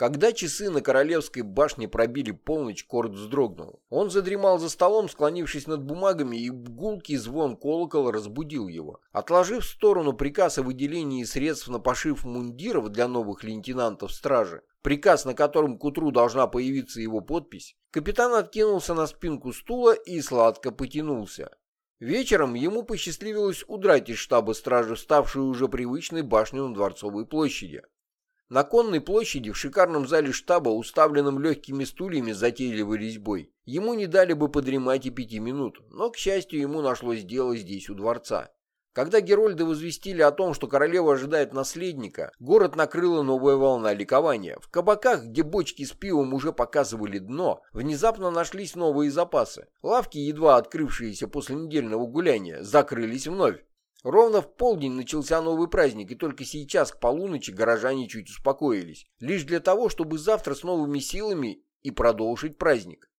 Когда часы на Королевской башне пробили полночь, Корт вздрогнул. Он задремал за столом, склонившись над бумагами, и гулкий звон колокола разбудил его. Отложив в сторону приказ о выделении средств на пошив мундиров для новых лейтенантов стражи, приказ, на котором к утру должна появиться его подпись, капитан откинулся на спинку стула и сладко потянулся. Вечером ему посчастливилось удрать из штаба стражи, ставшей уже привычной башней на Дворцовой площади. На конной площади в шикарном зале штаба, уставленном легкими стульями с затейливой резьбой, ему не дали бы подремать и пяти минут, но, к счастью, ему нашлось дело здесь, у дворца. Когда Герольды возвестили о том, что королева ожидает наследника, город накрыла новая волна ликования. В кабаках, где бочки с пивом уже показывали дно, внезапно нашлись новые запасы. Лавки, едва открывшиеся после недельного гуляния, закрылись вновь. Ровно в полдень начался новый праздник, и только сейчас, к полуночи, горожане чуть успокоились. Лишь для того, чтобы завтра с новыми силами и продолжить праздник.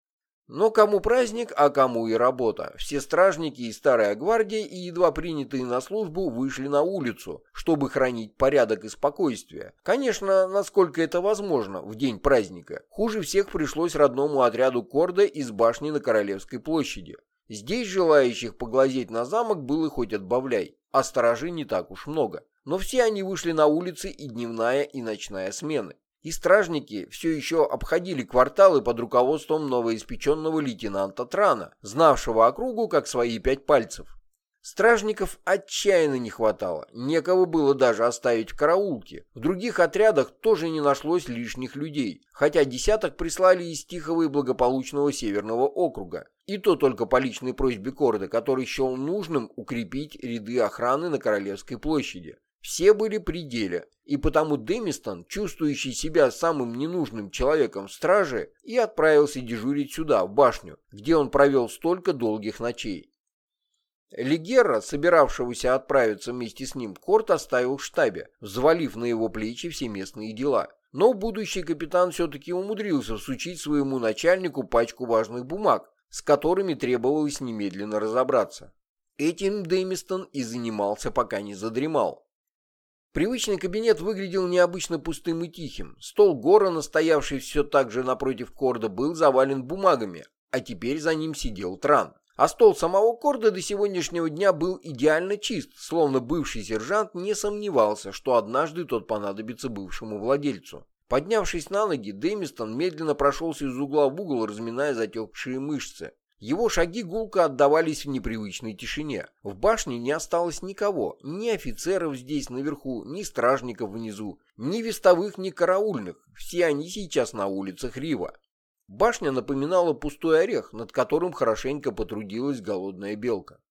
Но кому праздник, а кому и работа. Все стражники и старая гвардия, и едва принятые на службу, вышли на улицу, чтобы хранить порядок и спокойствие. Конечно, насколько это возможно в день праздника. Хуже всех пришлось родному отряду Корда из башни на Королевской площади. Здесь желающих поглазеть на замок было хоть отбавляй, а сторожей не так уж много. Но все они вышли на улицы и дневная, и ночная смены. И стражники все еще обходили кварталы под руководством новоиспеченного лейтенанта Трана, знавшего округу как свои пять пальцев. Стражников отчаянно не хватало, некого было даже оставить в караулке. В других отрядах тоже не нашлось лишних людей, хотя десяток прислали из тихого и благополучного северного округа. И то только по личной просьбе Корда, который счел нужным укрепить ряды охраны на Королевской площади. Все были при деле, и потому Демистон, чувствующий себя самым ненужным человеком в страже, и отправился дежурить сюда, в башню, где он провел столько долгих ночей. Легера, собиравшегося отправиться вместе с ним, Корт оставил в штабе, взвалив на его плечи все местные дела. Но будущий капитан все-таки умудрился всучить своему начальнику пачку важных бумаг, с которыми требовалось немедленно разобраться. Этим Дэмистон и занимался, пока не задремал. Привычный кабинет выглядел необычно пустым и тихим. Стол Горана, стоявший все так же напротив Корда, был завален бумагами, а теперь за ним сидел Тран. А стол самого Корда до сегодняшнего дня был идеально чист, словно бывший сержант не сомневался, что однажды тот понадобится бывшему владельцу. Поднявшись на ноги, Дэмистон медленно прошелся из угла в угол, разминая затекшие мышцы. Его шаги гулко отдавались в непривычной тишине. В башне не осталось никого, ни офицеров здесь наверху, ни стражников внизу, ни вестовых, ни караульных. Все они сейчас на улицах Рива. Башня напоминала пустой орех, над которым хорошенько потрудилась голодная белка.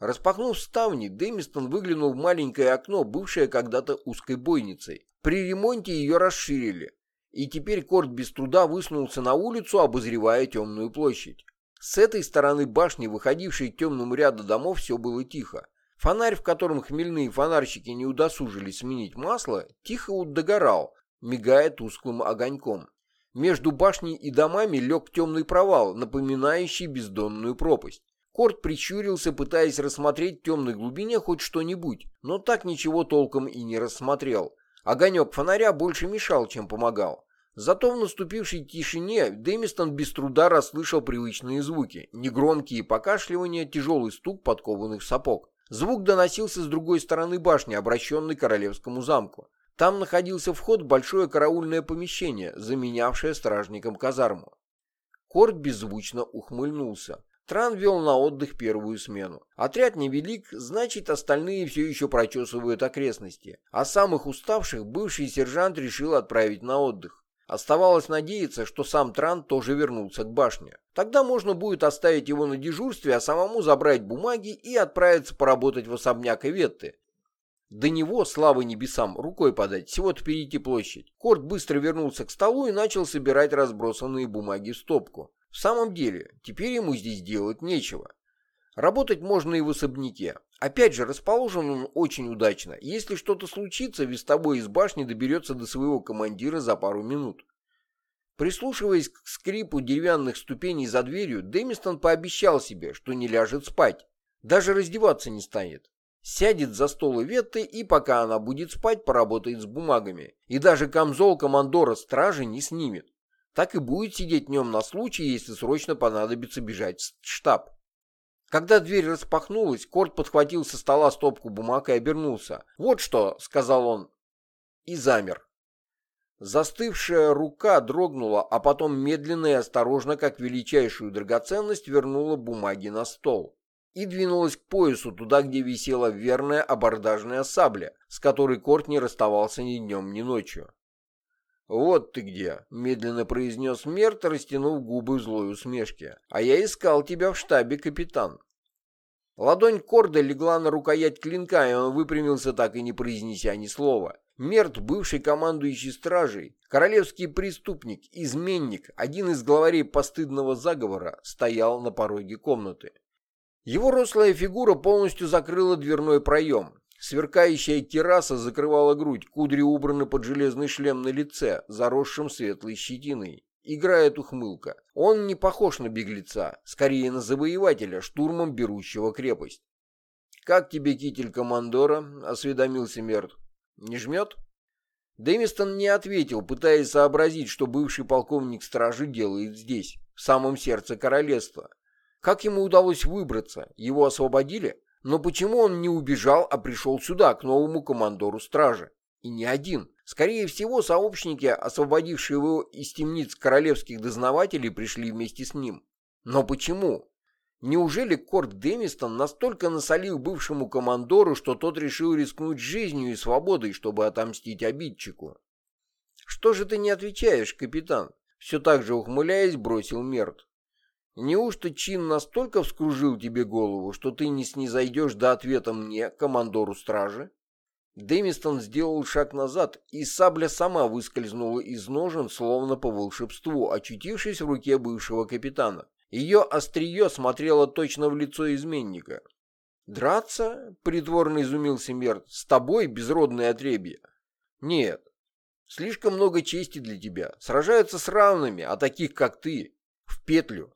Распахнув ставни, Дэмистон выглянул в маленькое окно, бывшее когда-то узкой бойницей. При ремонте ее расширили, и теперь Корт без труда высунулся на улицу, обозревая темную площадь. С этой стороны башни, выходившей к темному ряду домов, все было тихо. Фонарь, в котором хмельные фонарщики не удосужились сменить масло, тихо догорал, мигая тусклым огоньком. Между башней и домами лег темный провал, напоминающий бездонную пропасть. Корт прищурился, пытаясь рассмотреть в темной глубине хоть что-нибудь, но так ничего толком и не рассмотрел. Огонек фонаря больше мешал, чем помогал. Зато в наступившей тишине Дэмистон без труда расслышал привычные звуки. Негромкие покашливания, тяжелый стук подкованных сапог. Звук доносился с другой стороны башни, обращенной к королевскому замку. Там находился вход в большое караульное помещение, заменявшее стражником казарму. Корт беззвучно ухмыльнулся. Тран вел на отдых первую смену. Отряд невелик, значит, остальные все еще прочесывают окрестности. А самых уставших бывший сержант решил отправить на отдых. Оставалось надеяться, что сам Тран тоже вернулся к башне. Тогда можно будет оставить его на дежурстве, а самому забрать бумаги и отправиться поработать в особняк Эветты, до него, славы небесам, рукой подать, всего-то перейти площадь. Корт быстро вернулся к столу и начал собирать разбросанные бумаги в стопку. В самом деле, теперь ему здесь делать нечего. Работать можно и в особняке. Опять же, расположен он очень удачно. Если что-то случится, вестовой из башни доберется до своего командира за пару минут. Прислушиваясь к скрипу деревянных ступеней за дверью, Дэмистон пообещал себе, что не ляжет спать. Даже раздеваться не станет. Сядет за стол Иветты и, пока она будет спать, поработает с бумагами. И даже камзол командора стражи не снимет. Так и будет сидеть днем на случай, если срочно понадобится бежать в штаб. Когда дверь распахнулась, Корт подхватил со стола стопку бумаг и обернулся. «Вот что», — сказал он, и замер. Застывшая рука дрогнула, а потом медленно и осторожно, как величайшую драгоценность, вернула бумаги на стол и двинулась к поясу, туда, где висела верная абордажная сабля, с которой Корт не расставался ни днем, ни ночью. «Вот ты где», — медленно произнес Мерт, растянув губы в злой усмешке. «А я искал тебя в штабе, капитан». Ладонь Корда легла на рукоять клинка, и он выпрямился, так и не произнеся ни слова. Мерт, бывший командующий стражей, королевский преступник, изменник, один из главарей постыдного заговора, стоял на пороге комнаты. Его рослая фигура полностью закрыла дверной проем. Сверкающая терраса закрывала грудь, кудри убраны под железный шлем на лице, заросшим светлой щетиной. Играет ухмылка. Он не похож на беглеца, скорее на завоевателя, штурмом берущего крепость. «Как тебе китель командора?» — осведомился Мерт. Не жмет? Дэмистон не ответил, пытаясь сообразить, что бывший полковник стражи делает здесь, в самом сердце королевства. Как ему удалось выбраться? Его освободили? Но почему он не убежал, а пришел сюда, к новому командору стражи? И не один. Скорее всего, сообщники, освободившие его из темниц королевских дознавателей, пришли вместе с ним. Но почему? Неужели Корт Дэмистон настолько насолил бывшему командору, что тот решил рискнуть жизнью и свободой, чтобы отомстить обидчику? «Что же ты не отвечаешь, капитан?» Все так же ухмыляясь, бросил Мерт. «Неужто чин настолько вскружил тебе голову, что ты не снизойдешь до ответа мне, командору стражи?» Дэмистон сделал шаг назад, и сабля сама выскользнула из ножен, словно по волшебству, очутившись в руке бывшего капитана. Ее острие смотрело точно в лицо изменника. «Драться?» — притворно изумился Мерт. «С тобой, безродное отребье?» «Нет. Слишком много чести для тебя. Сражаются с равными, а таких, как ты, в петлю».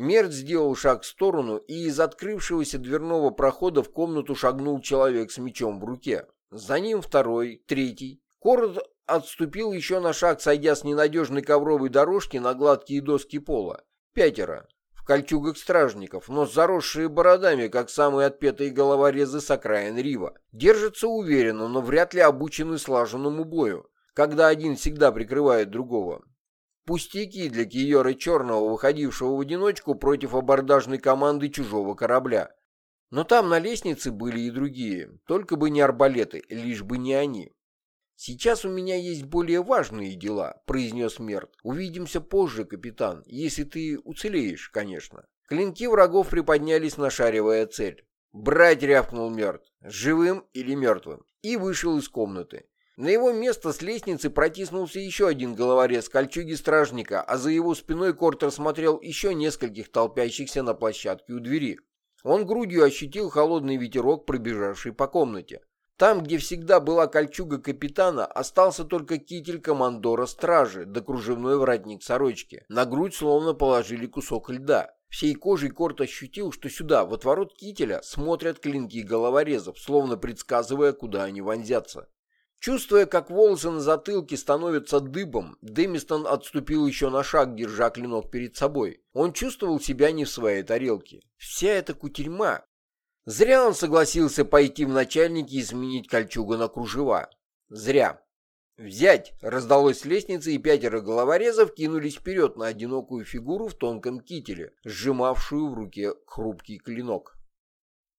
Мерт сделал шаг в сторону, и из открывшегося дверного прохода в комнату шагнул человек с мечом в руке. За ним второй, третий. Корот отступил еще на шаг, сойдя с ненадежной ковровой дорожки на гладкие доски пола. Пятеро. В кольчугах стражников, но заросшие бородами, как самые отпетые головорезы с окраин Рива. Держатся уверенно, но вряд ли обучены слаженному бою, когда один всегда прикрывает другого. Пустяки для Киора Черного, выходившего в одиночку против абордажной команды чужого корабля. Но там на лестнице были и другие, только бы не арбалеты, лишь бы не они. «Сейчас у меня есть более важные дела», — произнес Мерт. «Увидимся позже, капитан, если ты уцелеешь, конечно». Клинки врагов приподнялись, нашаривая цель. «Брать!» — рявкнул Мерт. «Живым или мертвым?» И вышел из комнаты. На его место с лестницы протиснулся еще один головорез кольчуги стражника, а за его спиной Кортер смотрел еще нескольких толпящихся на площадке у двери. Он грудью ощутил холодный ветерок, пробежавший по комнате. Там, где всегда была кольчуга капитана, остался только китель командора стражи да кружевной воротник сорочки. На грудь словно положили кусок льда. Всей кожей Корт ощутил, что сюда, в отворот кителя, смотрят клинки головорезов, словно предсказывая, куда они вонзятся. Чувствуя, как волосы на затылке становятся дыбом, Дэмистон отступил еще на шаг, держа клинок перед собой. Он чувствовал себя не в своей тарелке. Вся эта кутерьма, Зря он согласился пойти в начальники и сменить кольчугу на кружева. Зря. «Взять!» — раздалось с лестницы, и пятеро головорезов кинулись вперед на одинокую фигуру в тонком кителе, сжимавшую в руке хрупкий клинок.